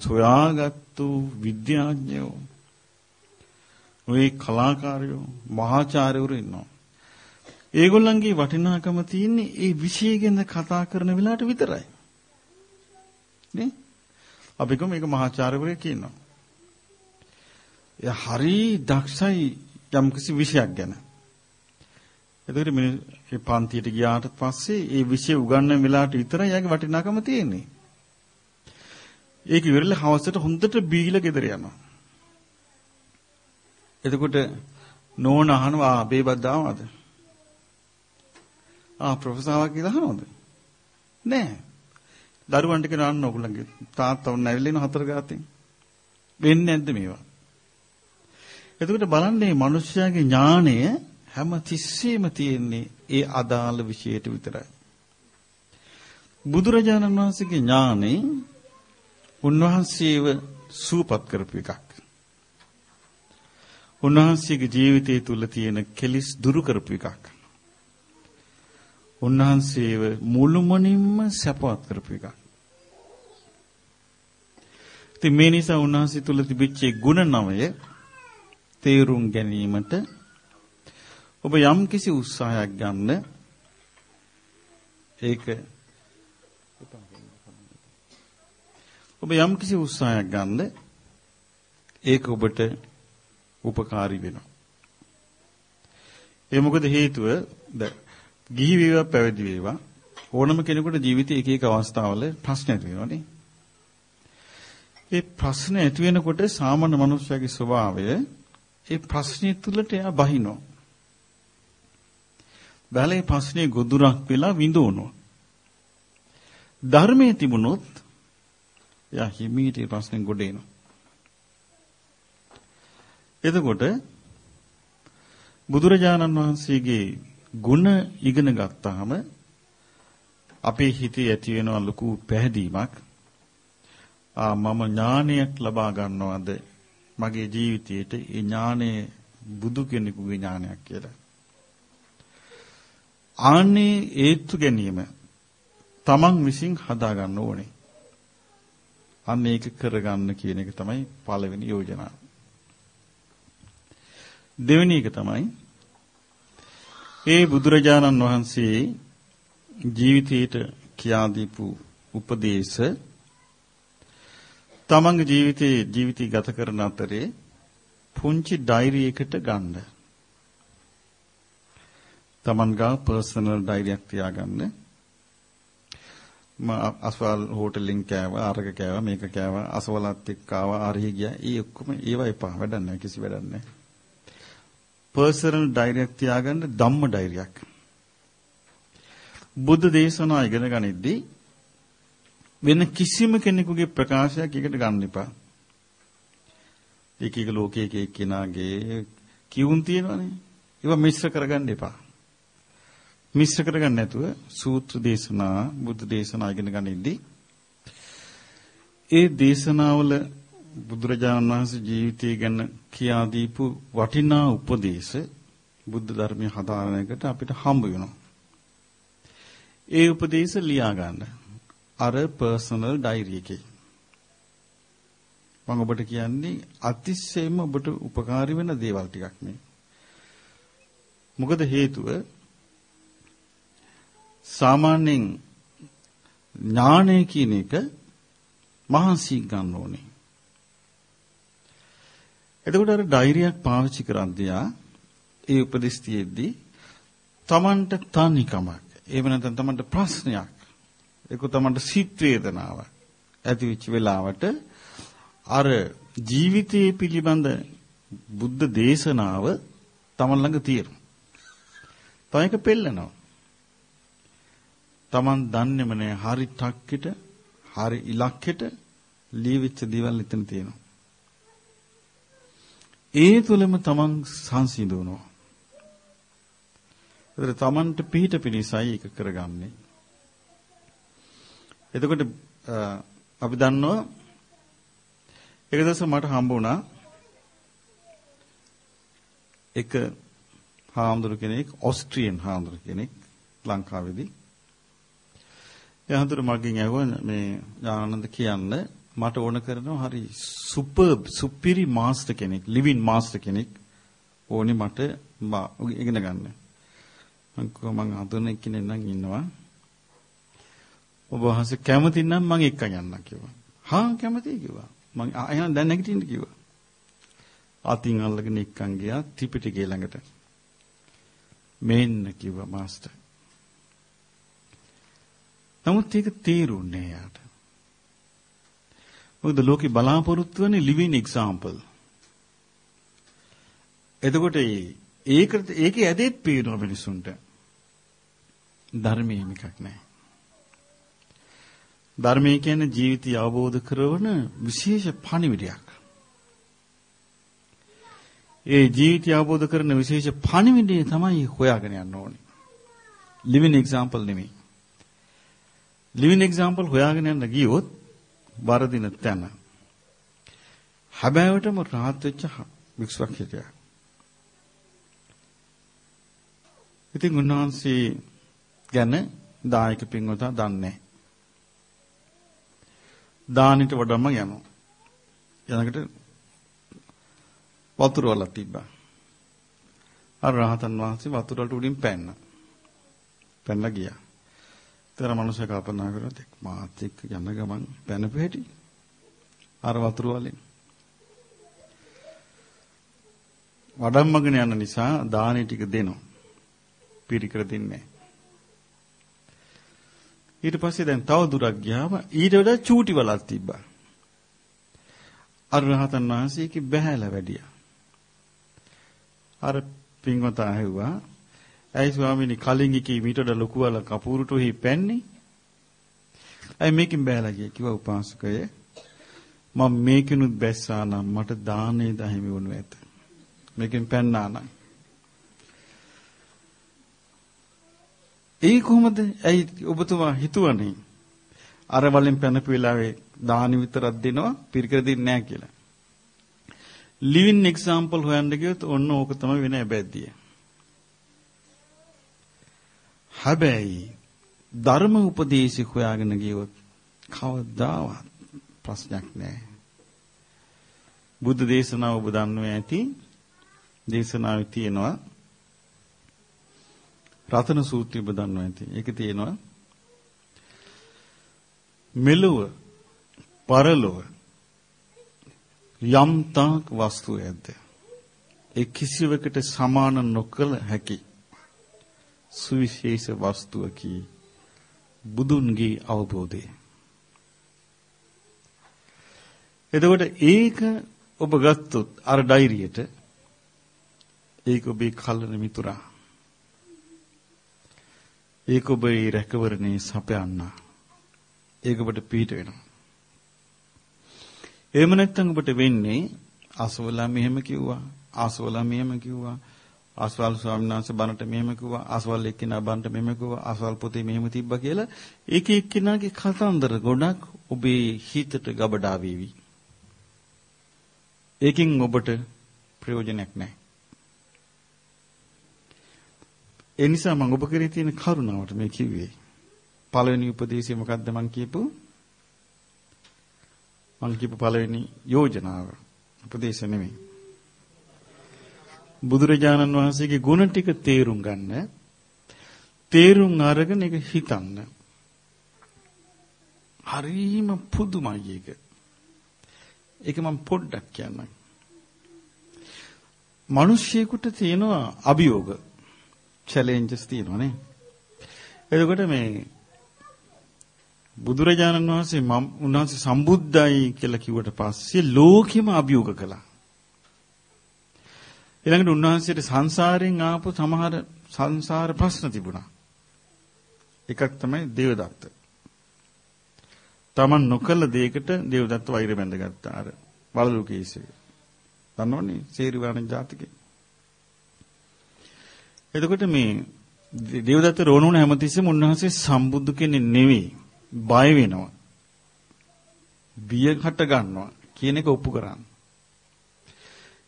සොයාගත්තු විද්‍යාඥයෝ ඔය කලාකාරයෝ මහාචාර්යවරු ඉන්නවා. ඒගොල්ලන්ගේ වටිනාකම තියෙන්නේ ඒ විෂය ගැන කතා කරන වෙලාවට විතරයි. නේ? අපි කොහොම මේක මහාචාර්යවරයෙක් කියනවා. එයා හරි දක්ෂයි යම් කිසි විෂයක් ගැන. එතකොට මේ පන්තියට ගියාට පස්සේ ඒ විෂය උගන්වන වෙලාවට විතරයි යාගේ වටිනාකම තියෙන්නේ. ඒක ඉවරලා හවසට හොඳට බීලා ගෙදර යනවා. එතකොට නෝන අහනවා ආ බේබත් දාවද? ආ ප්‍රොෆෙසර්වා කියලා අහනවද? නෑ. දරුවන්ට කියන අන්න ඔයගොල්ලන්ගේ තාත්තා උන් ඇවිල්ලා ඉන්න හතර ගාතෙන්. වෙන්නේ නැද්ද මේවා? එතකොට බලන්න මේ මිනිස්යාගේ ඥාණය හැම තිස්සෙම තියෙන්නේ ඒ අදාළ විෂයට විතරයි. බුදුරජාණන් වහන්සේගේ ඥාණය උන්වහන්සේව සූපත් කරපු එකක්. උන්වහන්සේගේ ජීවිතය තුල තියෙන කෙලිස් දුරු කරපු එකක්. උන්වහන්සේව මුළුමනින්ම සැපවත් කරපු එකක්. ඉතින් මේ නිසා උන්වහන්සේ තුල තිබිච්ච ගුණ නවය තේරුම් ගැනීමට ඔබ යම් කිසි උත්සාහයක් ගන්න ඒක ඔබ යම් කිසි උත්සාහයක් ගන්න ඒක ඔබට උපකාරී වෙනවා. ඒ මොකද හේතුව ගිහි වේවා පැවිදි වේවා ඕනම කෙනෙකුට ජීවිතේ එක එක අවස්ථාවල ප්‍රශ්න ඇති වෙනවනේ. ඒ ප්‍රශ්න ඇති වෙනකොට සාමාන්‍ය මනුස්සයාගේ ස්වභාවය ඒ ප්‍රශ්නේ තුලට එයා බහිනවා. බැලේ ප්‍රශ්නේ ගොදුරක් වෙලා විඳවනවා. ධර්මයේ තිබුණොත් එයා හිමීට ඒ ප්‍රශ්නෙන් ගොඩ එනවා. එතකොට බුදුරජාණන් වහන්සේගේ ගුණ ඉගෙන ගත්තාම අපේ හිතේ ඇති වෙන ලොකු පැහැදීමක් ආ මම ඥානයක් ලබා ගන්නවද මගේ ජීවිතයේට ඒ ඥානය බුදු කෙනෙකුගේ ඥානයක් කියලා. ආන්නේ ඒත්තු ගැනීම තමන් විසින් හදා ගන්න ඕනේ. අන්න ඒක කරගන්න කියන එක තමයි පළවෙනි යෝජනාව. දෙවෙනි එක තමයි ඒ බුදුරජාණන් වහන්සේ ජීවිතයට කියා දීපු උපදේශ තමන්ගේ ජීවිතේ ජීවිතය ගත කරන අතරේ පුංචි ඩයරි එකකට ගන්න. තමන් ගා පර්සනල් ඩයරියක් තියාගන්න. මම අස්වල් හෝටලෙන් කෑවා අරක කෑවා මේක කෑවා අසවලත් එක්ක ආවා ආරහි ගියා. ඒ ඔක්කොම ඒවා එපා වැඩක් නැහැ කිසි වැඩක් නැහැ. පර්සනල් ඩයරියක් තියාගන්න ධම්ම ඩයරියක්. බුද්ධ දේශනා ඉගෙන ගනිද්දී වෙන කිසිම කෙනෙකුගේ ප්‍රකාශයක් එකට ගන්න එපා. එක එක ලෝකයේ එක එක්කෙනාගේ කියුම් තියෙනවනේ. ඒවා මිශ්‍ර කරගන්න එපා. මිශ්‍ර කරගන්න නැතුව සූත්‍ර දේශනා, බුද්ධ දේශනා ඉගෙන ගනිද්දී ඒ දේශනාවල බුදුරජාණන් වහන්සේ ජීවිතය ගැන කියා දීපු වටිනා උපදේශ බුද්ධ ධර්මයේ හදාරන එකට අපිට හම්බ වෙනවා. ඒ උපදේශ ලියා ගන්න. අර පර්සනල් ඩයරි එකේ. මම ඔබට කියන්නේ අතිශයින්ම ඔබට උපකාරී වෙන දේවල් ටිකක් මේ. මොකද හේතුව සාමාන්‍යයෙන් ඥානය කියන එක මහන්සි ගන්න ඕනේ. එතකොට අර ඩයිරියක් පාවිච්චි කරද්දී ඒ උපදෙස් තියෙද්දී Tamanට තනිකමක් එහෙම නැත්නම් Tamanට ප්‍රශ්නයක් ඒක Tamanට සිත් වේදනාවක් ඇති වෙච්ච වෙලාවට අර ජීවිතයේ පිළිබඳ බුද්ධ දේශනාව Taman ළඟ තියෙනවා. තව එක පෙන්නනවා. Taman දන්නේම නෑ හරි ටක්කිට හරි ඉලක්කෙට ලියවිච්ච දේවල් එතන තියෙනවා. ඒ තුළම Taman සංසිඳුනවා. ඒතර Tamanට පිහිට පිණිසයි ඒක කරගන්නේ. එතකොට අපි දන්නවා එක දවසක් මට හම්බ වුණා. එක හාමුදුරු කෙනෙක් ඔස්ට්‍රියන් හාමුදුරු කෙනෙක් ලංකාවේදී. එයාඳුර මගෙන් ඇහුවා මේ ආනන්ද කියන්න මට ඕන කරනවා හරි සුපර්බ් සුපිරි මාස්ටර් කෙනෙක් ලිවින් මාස්ටර් කෙනෙක් ඕනේ මට ඉගෙන ගන්න. මං කිව්වා මං හඳුනන කෙනෙක් නම් ඉන්නවා. ඔබ වහන්සේ කැමති නම් මං එක්ක යන්නම් කිව්වා හා කැමතියි කිව්වා මං එහෙනම් දැන් නැගිටින්න කිව්වා අතින් අල්ලගෙන එක්කන් ගියා ත්‍රිපිටකය ළඟට මෙන්න කිව්වා මාස්ටර් නමුත් ඒක තේරුන්නේ යාට. මොකද ලෝකේ බලාපොරොත්තු වෙන්නේ living example. එතකොට ඒකට ඒකේ ඇදෙත් පේනවා මිනිසුන්ට. ධර්මයේ එකක් නැහැ. ධර්මයේ කියන්නේ ජීවිතය අවබෝධ කරවන විශේෂ පණිවිඩයක්. ඒ ජීවිතය අවබෝධ කරන විශේෂ පණිවිඩය තමයි හොයාගෙන යන්න ඕනේ. living example නෙමෙයි. living example හොයාගෙන යන්න ගියොත් වරදින තැන. හැබෑවටම rahat වෙච්ච වික්ෂුවක් හිටියා. ඉතින් උන්වහන්සේ ගැන දායක පින්වතා දන්නේ දානිට වඩම යනවා. යනකට වතුර වලක් තිබ්බා. අර රහතන් වහන්සේ වතුර වලට උඩින් පැන්න. පැනලා ගියා. තර මනුස්සය කල්පනා කරා දෙක් මාත් එක්ක යන ගමන් පැනපු හැටි අර වතුර වලින් වඩම්මගෙන යන නිසා දානේ ටික දෙනවා පිරිකර දෙන්නේ ඊට පස්සේ දැන් තව දුරක් ගියාම ඊට වඩා චූටි වලක් තිබ්බා අර රහතන් වහන්සේගේ බැහැලා වැඩියා අර පින්වතා ඇහුවා ඇයි ස්වාමීනි කලින් එකේ මීට වඩා ලොකු වල කපුරුට හි පැන්නේ? ඇයි මේකෙන් බෑලා ගියේ කිව්වා උපාසකය. මම මේකිනුත් බැස්සා නම් මට දානේ දහිමි වුණු ඇත. මේකෙන් පැන්නා නම්. ඒ කොහොමද? ඇයි ඔබතුමා හිතුවනේ? අර වලින් පැනපු වෙලාවේ දානි විතරක් දෙනවා පිරිකර දෙන්නේ නැහැ කියලා. living example හොයන්න ගියොත් ඔන්න ඕක තමයි වෙන හැබැද්දිය. හැබැයි ධර්ම උපදේශය හොයාගෙන ගියොත් කවදාවත් ප්‍රශ්නයක් නැහැ. බුද්ධ දේශනාව ඔබ දන්නවා ඇති. දේශනාවේ තියෙනවා රතන සූත්‍රය ඔබ දන්නවා ඇති. ඒකේ තියෙනවා මෙලොව පරලොව යම් තාක් වස්තු ඇද්ද ඒ කිසිවකට සමාන නොකළ හැකි සුවිශේෂ වස්තුවකි බුදුන්ගේ අවබෝධය. එතකොට ඒක ඔබ ගත්තොත් අර ඩයිරියට ඒක ඔබේ කල්ලන මිතුරා. ඒක ඔබේ රැකවරණේ සපයන්න. ඒක ඔබට පිට වෙනවා. එහෙම නැත්නම් ඔබට වෙන්නේ අසවලා මෙහෙම කිව්වා ආසවලා මෙහෙම කිව්වා ආස්වාල් ස්වාමීන් වහන්සේ බණට මෙහෙම කිව්වා ආස්වාල් එක්කිනා බණට මෙහෙම කිව්වා ආස්වාල් පොතේ මෙහෙම තිබ්බා කියලා ඒක එක්කිනාගේ කතන්දර ගොඩක් ඔබේ හිතට ගබඩා වේවි. ඒකින් ඔබට ප්‍රයෝජනයක් නැහැ. ඒ නිසා මම ඔබ කරේ තියෙන කරුණාවට මේ කිව්වේ. පළවෙනි උපදේශය මොකක්ද මම කියපු? මම කියපු පළවෙනි යෝජනාව. උපදේශ නෙමෙයි. බුදුරජාණන් වහන්සේගේ ගුණ ටික තේරුම් ගන්න. තේරුම් අරගෙන ඒක හිතන්න. හරීම පුදුමයි ඒක. ඒක මම පොඩ්ඩක් කියන්නම්. මිනිස්සෙකුට තියෙනවා අභියෝග චැලෙන්ජස් තියෙනවා නේ. එතකොට මේ බුදුරජාණන් වහන්සේ මම උන්වහන්සේ සම්බුද්ධයි කියලා කිව්වට පස්සේ ලෝකෙම අභියෝග කළා. ඊළඟට උන්වහන්සේට සංසාරයෙන් ආපු සමහර සංසාර ප්‍රශ්න තිබුණා. එකක් තමයි දේවදත්ත. Taman නොකළ දෙයකට දේවදත්ත වෛර බැඳගත්තා අර වලලු කේසෙක. දන්නවනේ සේරිවාණ ජාතිකේ. එතකොට මේ දේවදත්ත රෝණුන හැමතිස්සෙම උන්වහන්සේ සම්බුදු කෙනෙක් නෙවෙයි. බය වෙනවා. බිය හට ගන්නවා කියන එක ඔප්පු කරන්න.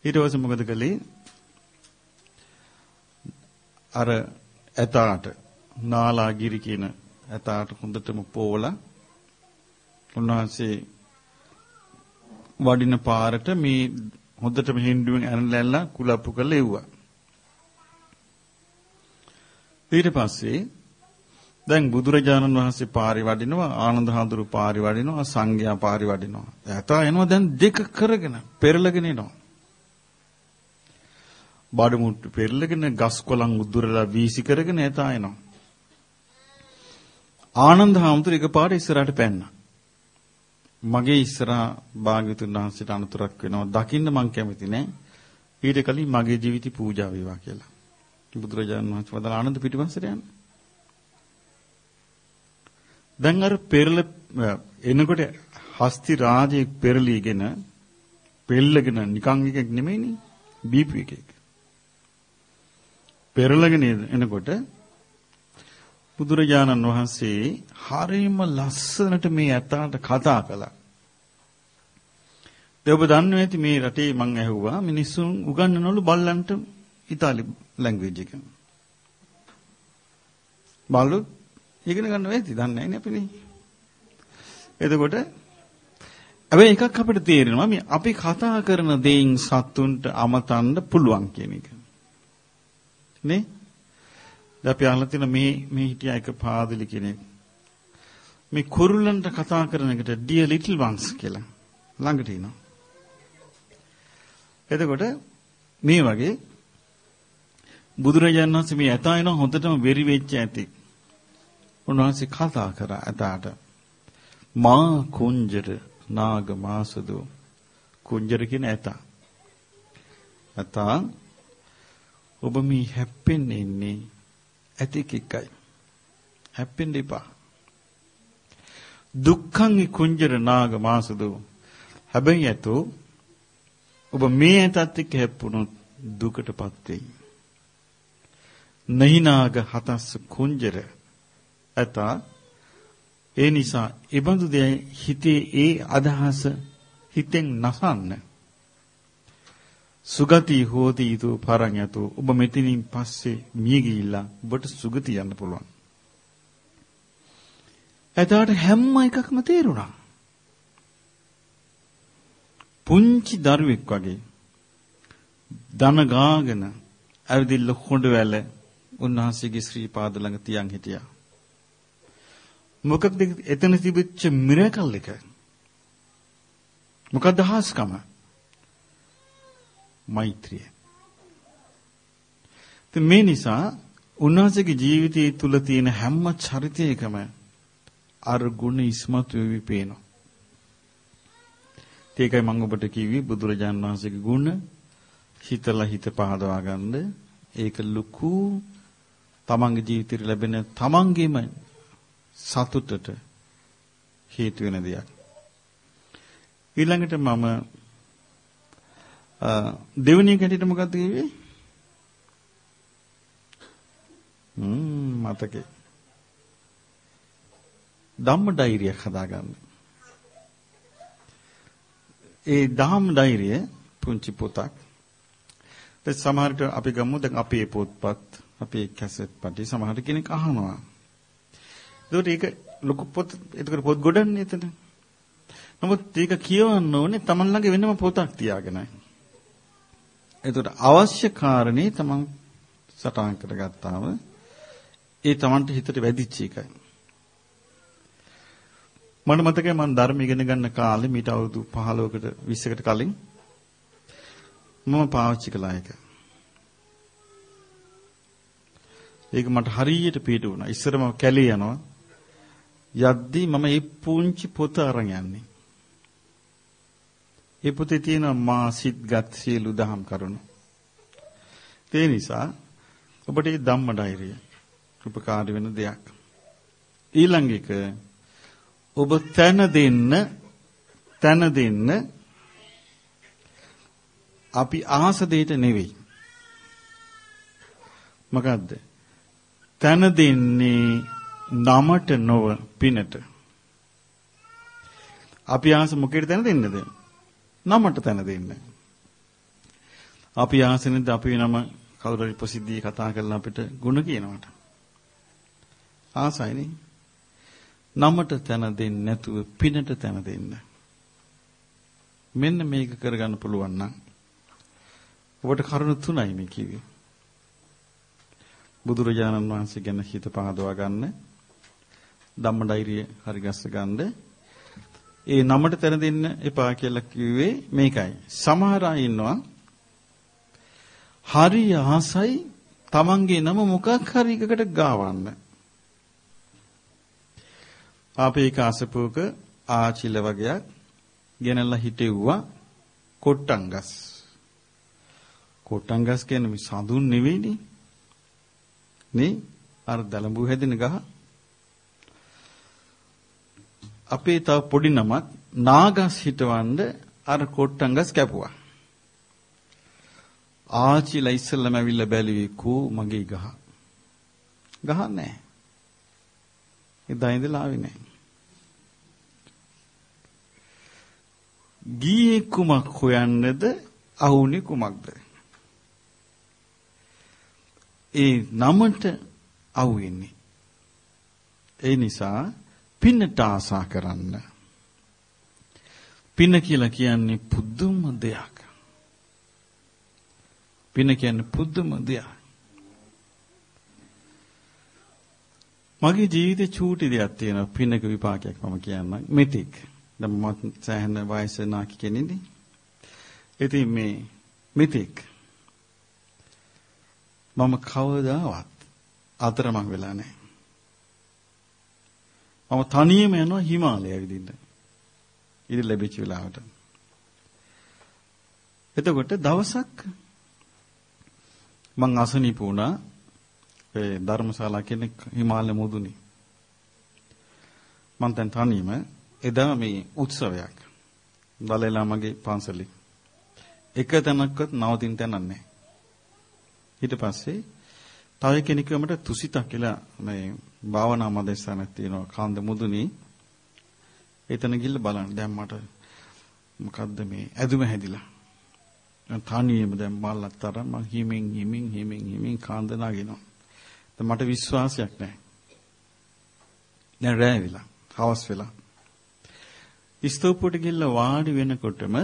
ඊට පස්සේ මොකද කළේ? අර ඇතාට නාලාගිරි කියන ඇතාට හොඳටම පෝලා උන්වහන්සේ වඩින පාරට මේ හොඳටම හින්දුවෙන් ඇනලැල්ලා කුලප්පු කරලා එව්වා. ඊට පස්සේ දැන් බුදුරජාණන් වහන්සේ පාරි වඩිනවා ආනන්ද හඳුරු පාරි වඩිනවා සංඝයා පාරි වඩිනවා. ඇතා එනවා දැන් දෙක කරගෙන පෙරලගෙන එනවා. බඩමුට්ටු පෙරලගෙන ගස් කොළන් උදුරලා වීසි කරගෙන ඇතා එනවා. ආනන්ද හඳුරු එකපාර ඉස්සරහට පැන්නා. මගේ ඉස්සරහා භාග්‍යතුන් වහන්සේට අනුතරක් වෙනවා. දකින්න මං කැමති නෑ. ඊට කලින් මගේ ජීවිතي පූජා වේවා කියලා. බුදුරජාණන් වහන්සේ වදාළ ආනන්ද පිටිපස්සට යන්න. දැන් අර පෙරල එනකොට හස්ති රාජයේ පෙරලීගෙන පෙල්ලගෙන නිකන් එකෙක් නෙමෙයිනේ බීපු එකෙක්. පෙරලගෙන එනකොට බුදුරජාණන් වහන්සේ හරිම ලස්සනට මේ ඇතාට කතා කළා. ඒ ඔබ දන්නේ නැති මේ රටේ මං ඇහුවා මිනිස්සුන් උගන්වනවලු බල්ලන්ට ඉතාලි ලැන්ග්වේජ් එක. බල්ලෝ ඉගෙන ගන්න වෙයිද? දන්නේ නැහැ නේ අපිනේ. එතකොට හැබැයි එකක් අපිට තේරෙනවා මේ අපි කතා කරන දේයින් සත්තුන්ට අමතන්න පුළුවන් කියන එක. නේ? දැන් අපි අහලා තියෙන මේ මේ හිටියා එක පාදලි කෙනෙක්. මේ කුරුල්ලන්ට කතා කරන එකට dear little ones කියලා ළඟට ඉනවා. එතකොට මේ වගේ බුදුරජාණන් වහන්සේ මේ ඇතා එන හොඳටම වෙරි වෙච්ච ඇති. උන්වහන්සේ කතා කරා ඇතාට. මා කුංජර නාග මාසදෝ කුංජර කියන ඇතා. ඇතා ඔබ මේ හැප්පෙන්න ඉන්නේ ඇතෙක් එක්කයි. හැප්පෙන්න එපා. දුක්ඛං කුංජර නාග මාසදෝ හැබැයි ඇතෝ ඔබ මේ ඇතත් එක්ක හැප්පුණොත් දුකටපත් වෙයි. නහිනාග හතස් කුංජර. ඇතා ඒ නිසා ඉබඳු දෙය හිතේ ඒ අදහස හිතෙන් නසන්න. සුගති හෝති ඊතු පරං යතු ඔබ මෙතනින් පස්සේ මිය ගිහිල්ලා ඔබට සුගති යන්න පුළුවන්. එතකොට හැම එකක්ම තේරුණා. පුංචි දරුවෙක් වගේ දන ගාගෙන ඇවිදින්න හොඬ වැල උන්වහන්සේගේ ශ්‍රී පාද ළඟ තියන් හිටියා මොකක්ද එතන තිබිච්ච මිරකල් එක? මොකක්ද හාස්කම? මෛත්‍රිය. මේ නිසා උන්වහන්සේගේ ජීවිතය තුළ තියෙන හැම චරිතයකම අර ගුණ ඉස්මතු වෙවි පේනවා. ඒකයි මම ඔබට කිව්වේ බුදුරජාන් වහන්සේගේ ගුණ හිතලා හිත පහදවා ගන්න ඒක ලুকু තමන්ගේ ජීවිතේ ලැබෙන තමන්ගේම සතුටට හේතු වෙන දෙයක්. ඊළඟට මම දෙවෙනි කැටිට මොකක්ද කිව්වේ? හ්ම් මතකේ. ධම්ම ධෛර්යයක් හදාගන්න. ඒ ධම්ම ධෛර්යය පුංචි පොතක්. දැන් සමහරට අපි ගමු දැන් අපේ පොත්පත් අපේ කැසට් පටි සමහර කෙනෙක් අහනවා. ඒකට ඒක ලොකු පොත් ඒකට පොත් ගොඩන්නේ එතන. නමුත් ඒක කියවන්න ඕනේ තමන් ළඟ වෙනම පොතක් තියාගෙනයි. ඒකට අවශ්‍ය කාරණේ තමන් සටහන් කරගත්තාම ඒ තමන්ට හිතට වැදිච්ච එකයි. මට මතකයි මම ධර්ම ඉගෙන ගන්න කාලේ මීට අවුරුදු 15කට 20කට කලින් මම පාවිච්චි කළා ඒක. ඒක මට හරියට පිට වුණා. ඉස්සර මම කැලේ යනවා. යද්දී මම මේ පුංචි පොත අරන් යන්නේ. ඒ පොතේ තියෙන මා සිත්ගත් සියලු දහම් කරුණු. ඒ නිසා ඔබට මේ ධම්ම ඩයරිය උපකාරී වෙන දෙයක්. ඊළඟ එක ඔබ තන දෙන්න තන දෙන්න අපි ආස දෙයට නෙවෙයි. මොකද්ද? තන දෙන්නේ නමට නොව පිනට. අපි ආස මොකේද තන දෙන්නද? නමට තන දෙන්න. අපි ආසනෙද අපි නම කවුරුරි ප්‍රසිද්ධිය කතා කරලා අපිට ಗುಣ කියනවට. ආසයිනේ. නමට තැන දෙන්නේ නැතුව පිනට තැන දෙන්න. මෙන්න මේක කරගන්න පුළුවන් නම් ඔබට කරුණු තුනයි මේ කිව්වේ. බුදුරජාණන් වහන්සේ ගැන හිත පහදවා ගන්න. ධම්මඩෛරිය හරි ගස්ස ගන්න. ඒ නමට තැන දෙන්න එපා කියලා කිව්වේ මේකයි. සමහර අය ඉන්නවා හරි ආසයි තමන්ගේ නම මොකක් හරි එකකට ගාවන්න. අපේ කාසපුවක ආචිල වගේක් ගෙනල්ලා හිටෙව්වා කොට්ටංගස්. කොට්ටංගස් කියන්නේ මේ සඳුන් නෙවෙයිනේ. නේ? අර දලඹු හැදෙන ගහ. අපේ තව පොඩි නමක් නාගස් හිටවන්න අර කොට්ටංගස් කැපුවා. ආචිලා ඉස්සෙල්ලම ඇවිල්ලා බැලුවේ කෝ මගේ ගහ. ගහ නැහැ. එදා ඉඳලා ආවේ නැහැ. ගියේ කුමක් හොයන්නද අහුනේ කුමක්ද? ඒ නමට අහු වෙන්නේ. ඒ නිසා පින්නට ආසා කරන්න. පින්න කියලා කියන්නේ පුදුම දෙයක්. පින කියන්නේ පුදුම දෙයක්. මගේ ජීවිතේ චූටි දෙයක් තියෙනවා පිනක විපාකයක් මම කියන්නම් මෙතික්. දැන් මම සෑහෙන වයස නාකි කෙනෙක්නේ. ඉතින් මේ මෙතික් මම කවදාවත් අතරමං වෙලා නැහැ. මම තනියම යනවා හිමාලය විදිහට. ඉතින් ලැබිච්ච වෙලාවට. එතකොට දවසක් මං අසනීප වුණා ඒ ධර්මශාලා කෙනෙක් හිමාලය මුදුනේ. මං දැන් තනියම එදා මේ උත්සවයක්. දලයිලාමගේ පන්සලේ. එක තැනක්වත් නවතින්න තැනක් නැහැ. ඊට පස්සේ තව කෙනෙක් වමට තුසිත කියලා මේ භාවනා මදස්සනක් තියෙනවා කාන්ද මුදුනේ. එතන ගිහිල්ලා බලන්න. දැන් මට මොකද්ද මේ ඇදුම හැදිලා. තනියම දැන් මල්ලත් තරම් මං හිමින් හිමින් හිමින් හිමින් කාන්ද නගිනවා. දැන් මට විශ්වාසයක් නැහැ. දැන් රැ වෙලා, හවස් වෙලා. ස්තූපයට ගිහිල්ලා වාඩි වෙනකොටම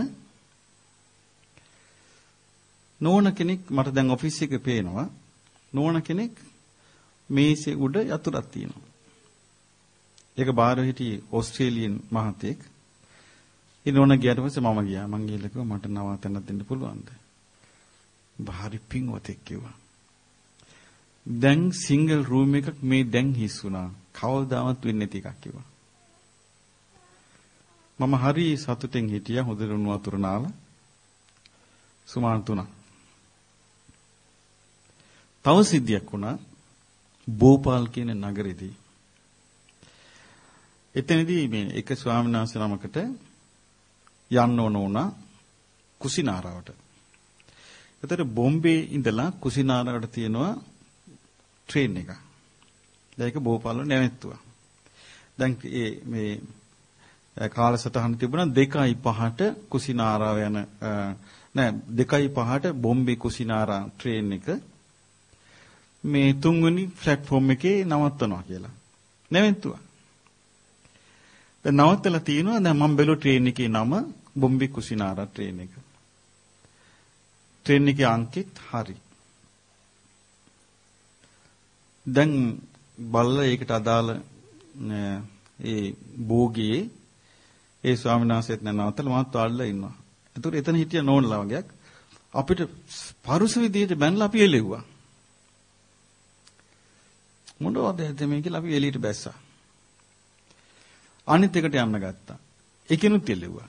නෝන කෙනෙක් මට දැන් ඔෆිස් එකේ පේනවා. නෝන කෙනෙක් මේසේ උඩ යතුරක් තියෙනවා. ඒක බාහිර හිටියේ ඕස්ට්‍රේලියානු මහත්තයෙක්. ඉතින් ඕන ගියාට පස්සේ මම ගියා. මං ගිහලා කිව්වා මට නවාතැනක් දෙන්න පුළුවන්ද? බාහිර පින්වතෙක් කිව්වා. දැන් සිංගල් රූම් එකක් මේ දැන් හිස් වුණා. කවදාවත් වෙන්නේ නැති එකක් කිව්වා. මම හරි සතුටෙන් හිටියා හොඳ රුණු වතුර නාලා. සුමාන තුනක්. තව සිද්ධියක් වුණා. බෝපාල් කියන නගරෙදී. එතනදී මේ එක ස්වාමීන් වහන්සේ නමකට යන්න ඕන වුණා කුසිනාරාවට. එතකොට බොම්බේ ඉඳලා කුසිනාරාවට තියෙනවා ට්‍රේන් එක. දැන් ඒක බෝපාල නැවෙත්තුවා. දැන් මේ කාලසටහන තිබුණා 2:05ට කුසිනාරාව යන නෑ 2:05ට බොම්බේ කුසිනාරා ට්‍රේන් එක මේ තුන්වෙනි ප්ලැට්ෆෝම් එකේ නවත්තනවා කියලා. නැවෙත්තුවා. දැන් නවත්තලා තියෙනවා දැන් මම බැලුවා ට්‍රේන් එකේ නම බොම්බේ කුසිනාරා ට්‍රේන් එක. ට්‍රේන් එකේ අංකෙත් හරි. දැන් බල්ලා ඒකට අදාළ ඒ භෝගියේ ඒ ස්වාමීන් වහන්සේත් නැනවතල මාත් වාඩිලා ඉන්නවා. ඒතකොට එතන හිටිය නෝනලා වගේක් අපිට පරුස විදියට බැනලා අපි එළෙව්වා. මොනවද මේ කියලා අපි එළියට බැස්සා. අනිත් එකට යන්න ගත්තා. ඒකෙනුත් එළෙව්වා.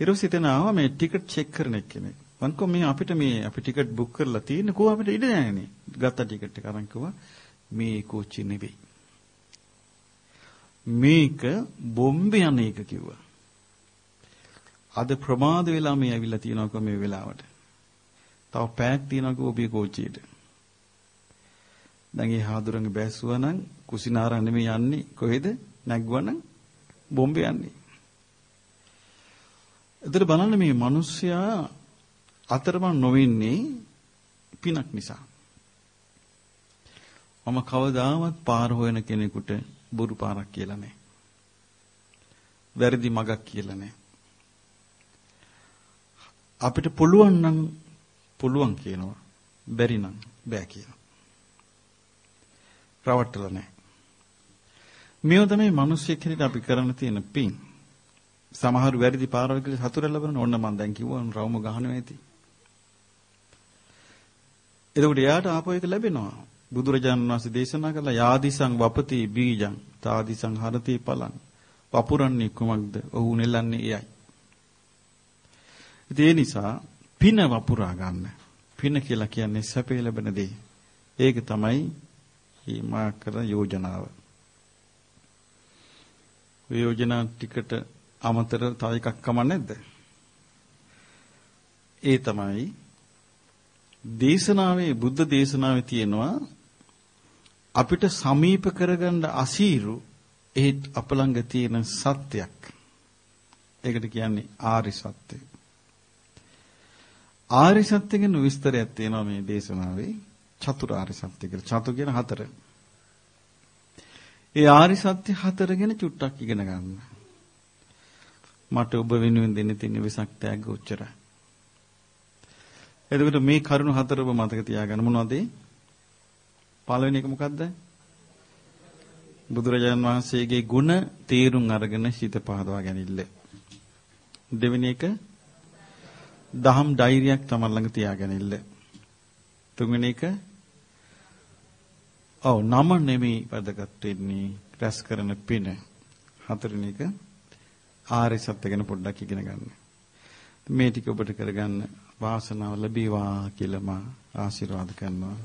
ඊට පස්සේ එතන ආවා මේ ටිකට් චෙක් කරන එක්කෙනෙක්. මං කො මේ අපිට මේ අපි ටිකට් බුක් කරලා තියෙන්නේ කොහොම අපිට ඉඩ නැහැනේ. ගත්ත ටිකට් එක අරන් කිව්වා මේ කෝච්චි නෙවෙයි. මේක බොම්බේ යන එක කිව්වා. අද ප්‍රමාද වෙලා මේ ඇවිල්ලා තියෙනවා මේ වෙලාවට. තව පැයක් තියෙනවා ඔබේ කෝච්චියට. දැන් ඒ හාදුරංග බැස්සුවා නම් කුසිනාරා නෙමෙයි යන්නේ කොහෙද? නැග්ගුවා නම් බොම්බේ යන්නේ. එතන බලන්න මේ මිනිස්සයා අතරමං නොවෙන්නේ පිනක් නිසා. මම කවදාවත් පාර හොයන කෙනෙකුට බොරු පාරක් කියලා නැහැ. වැරදි මගක් කියලා නැහැ. අපිට පුළුවන් නම් පුළුවන් කියනවා. බැරි නම් බෑ කියනවා. රවට්ටලා නැහැ. මේව තමයි මිනිස්සෙක් හැටියට අපි කරන්න තියෙන පින්. සමහර වැරදි පාරවල් කියලා සතුට ලැබෙන ඕන්න මම දැන් කිව්වා රවුම ගහනවා ඇති. එතකොට එයාට ආපහු එක ලැබෙනවා. බුදුරජාණන් වහන්සේ දේශනා කළා යාදිසං වපති බීජං තාදිසං හරති පලං. වපුරන්නේ කුමක්ද? ඔහු නෙලන්නේ එයයි. ඒ නිසා පින වපුරා ගන්න. පින කියලා කියන්නේ සැපේ ලැබෙන දේ. ඒක තමයි මේ මා කරන යෝජනාව. යෝජනා ටිකට අමතර තව එකක් කම නැද්ද? ඒ තමයි දේශනාවේ බුද්ධ දේශනාවේ තියෙනවා අපිට සමීප කරගන්න අසීරු ඒත් අප ළඟ තියෙන සත්‍යයක්. ඒකට කියන්නේ ආරි සත්‍යය. ආරි සත්‍ය ගැන විස්තරයක් තියෙනවා මේ දේශනාවේ චතුරාර්ය සත්‍ය කියලා. චතු කියන හතර. ඒ ආරි සත්‍ය හතර ගැන චුට්ටක් ඉගෙන ගන්න. මට ඔබ වෙනුවෙන් දෙන්න තියෙන විසක් තෑග්ග උච්චරයි. එතකොට මේ කරුණු හතර ඔබ මතක තියාගන්න මොනවද? පළවෙනි එක මොකද්ද? බුදුරජාණන් වහන්සේගේ ගුණ තේරුම් අරගෙන හිත පහදවා ගැනීමල. දෙවෙනි එක දහම් ධෛර්යයක් තමයි ළඟ තියාගැනිල්ල. තුන්වෙනි එක ඔව් නම නෙමෙයි වැදගත් වෙන්නේ රැස් කරන පින. හතරවෙනි එක ආර්ය සත්‍ය ගැන පොඩ්ඩක් ඉගෙන ගන්න. මේ ටික ඔබට කරගන්න වාසනාව ලැබේවා කියලා මා ආශිර්වාද කරනවා.